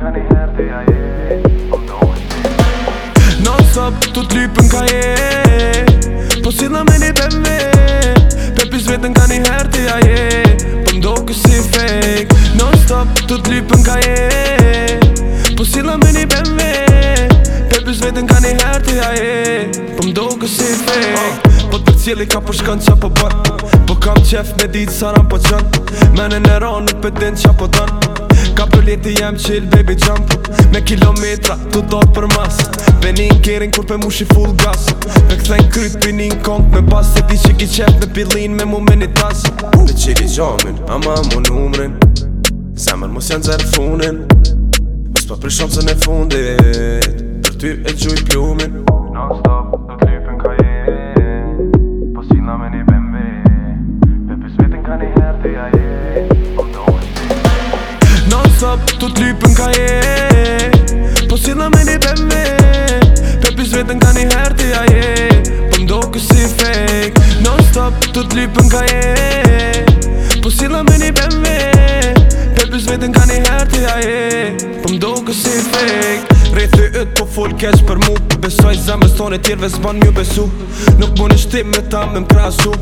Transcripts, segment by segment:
ka një herë të jaje Non stop, tu t'lypën ka je Po si me një BMW Pepis vetën ka një herë të jaje Po mdo kësi fake Non stop, tu t'lypën ka je Po si me një vetën ka një herë të Po mdo Po të cili ka përshkën qa po bërë Po kam qef me ditë sa po qënë Me në nëronë në pëtën qa po Kapëlleti jam chill baby jump Me kilometra të do për mas Benin kërin kur për mu shi full gas Në këthen kryt për një kont me pas Se ti që ki qep me pilin me mu me një tas Dhe që ki gjamin, ama mu numrin Zemër mos janë zërë funin Mos pa po për shumë e fundit Për ty e gjuj pjumin Non stop Yeah top, të të lypën ka je Po si dhe me një BMW Pepis vetën ka një herë të ja je Po mdo kësi fake Non stop, të të ka je Po si dhe me një BMW Pepis vetën ka një herë të ja je Po mdo kësi fake Rethi ytë po full për mu Besoj zemës tonë e tjerve s'ban mjë besu Nuk mu në shtim me ta me m'krasu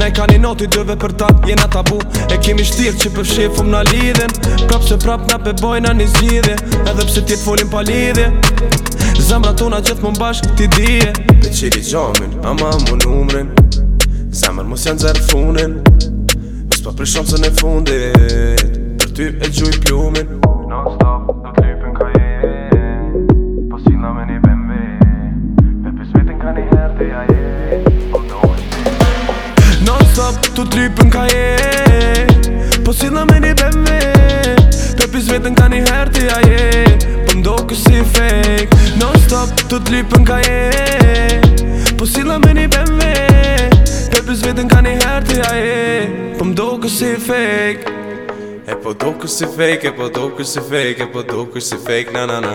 Ne ka një noti dëve për ta jena tabu E kemi shtirë që për shifëm na lidhen Prap se prap na beboj në një zgjidhe Edhe pse tjetë folim pa lidhe Zemra tona gjithë më mbashkë ti dhije Pe qiri gjamin, ama mu numrin Zemër mos janë zërë funin Mis pa po për shumësën e fundit Për ty e gjuj plumin Non stop Non stop të trypën ka je Po si dhe me një BMW Pepis vetën ka një herë të ja je Po mdo kësi fake Non stop të trypën ka je Po si dhe me një BMW Pepis vetën ka një herë të ja je Po mdo kësi fake E po do kësi fake, e po do kësi fake, e po do kësi fake, na na na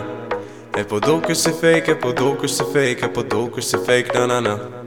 E po dokës si fake, e po dokës si fake, e po dokës si fake, na na na